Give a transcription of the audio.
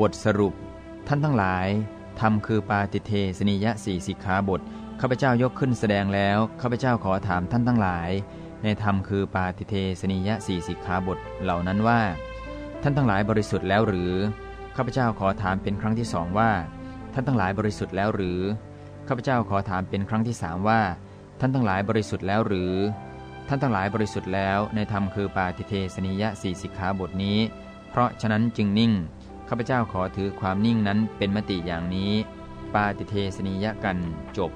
บทสรุป ท่านทั้งหลายธรรมคือปาติเทสนิยะสี่สิกขาบทข้าพเจ้ายกขึ้นแสดงแล้วข้าพเจ้าขอถามท่านทั้งหลาย ในธรรมคือปาติเทสนิยะสี่สิกขาบทเหล่านั้นว่า ท่านทั้งหลายบริสุทธิ์แล้วหรือข้าพเจ้าขอถามเป็นครั้งที่สองว่า ท่านทั้งหลายบริสุทธิ์แล้วหรือข้าพเจ้าขอถามเป็นครั้งที่สามว่า ท่านทั้งหลายบริสุทธิ์แล้วหรือ ท่านทั้งหลายบริสุทธิ์แล้วในธรรมคือปาติเทสนิยะสี่สิกขาบทนี้ เพราะฉะนั้นจึงนิ่ง ข้าพเจ้าขอถือความนิ่งนั้นเป็นมติอย่างนี้ ปาติเทสนิยะกันจบ